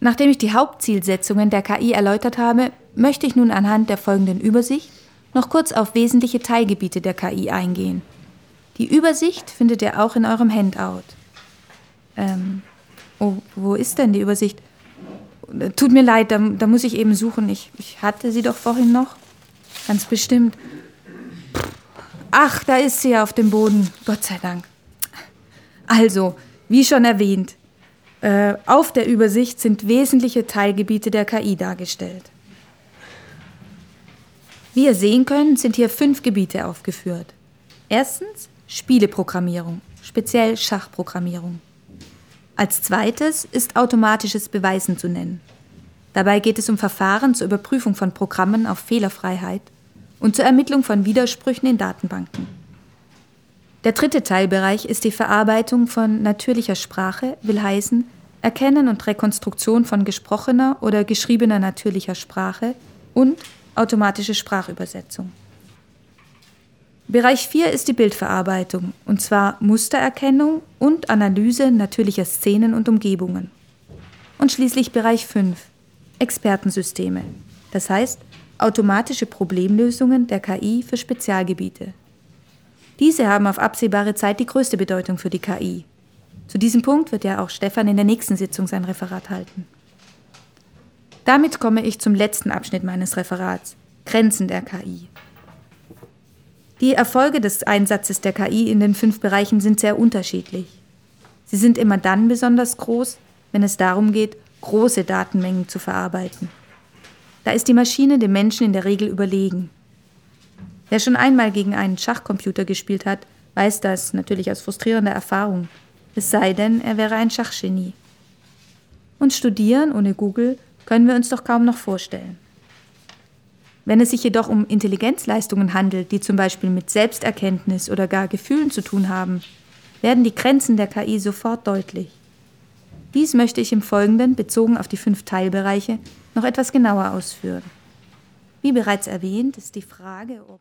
Nachdem ich die Hauptzielsetzungen der KI erläutert habe, möchte ich nun anhand der folgenden Übersicht noch kurz auf wesentliche Teilgebiete der KI eingehen. Die Übersicht findet ihr auch in eurem Handout. Ähm, oh, wo ist denn die Übersicht? Tut mir leid, da, da muss ich eben suchen. Ich, ich hatte sie doch vorhin noch. Ganz bestimmt. Ach, da ist sie auf dem Boden. Gott sei Dank. Also, wie schon erwähnt, äh, auf der Übersicht sind wesentliche Teilgebiete der KI dargestellt. Wie ihr sehen könnt, sind hier fünf Gebiete aufgeführt. Erstens Spieleprogrammierung, speziell Schachprogrammierung. Als zweites ist automatisches Beweisen zu nennen. Dabei geht es um Verfahren zur Überprüfung von Programmen auf Fehlerfreiheit und zur Ermittlung von Widersprüchen in Datenbanken. Der dritte Teilbereich ist die Verarbeitung von natürlicher Sprache, will heißen Erkennen und Rekonstruktion von gesprochener oder geschriebener natürlicher Sprache und automatische Sprachübersetzung. Bereich 4 ist die Bildverarbeitung, und zwar Mustererkennung und Analyse natürlicher Szenen und Umgebungen. Und schließlich Bereich 5, Expertensysteme, das heißt automatische Problemlösungen der KI für Spezialgebiete. Diese haben auf absehbare Zeit die größte Bedeutung für die KI. Zu diesem Punkt wird ja auch Stefan in der nächsten Sitzung sein Referat halten. Damit komme ich zum letzten Abschnitt meines Referats, Grenzen der KI. Die Erfolge des Einsatzes der KI in den fünf Bereichen sind sehr unterschiedlich. Sie sind immer dann besonders groß, wenn es darum geht, große Datenmengen zu verarbeiten. Da ist die Maschine dem Menschen in der Regel überlegen. Wer schon einmal gegen einen Schachcomputer gespielt hat, weiß das natürlich aus frustrierender Erfahrung, es sei denn, er wäre ein Schachgenie. Und studieren ohne Google können wir uns doch kaum noch vorstellen. Wenn es sich jedoch um Intelligenzleistungen handelt, die zum Beispiel mit Selbsterkenntnis oder gar Gefühlen zu tun haben, werden die Grenzen der KI sofort deutlich. Dies möchte ich im Folgenden, bezogen auf die fünf Teilbereiche, noch etwas genauer ausführen. Wie bereits erwähnt, ist die Frage, ob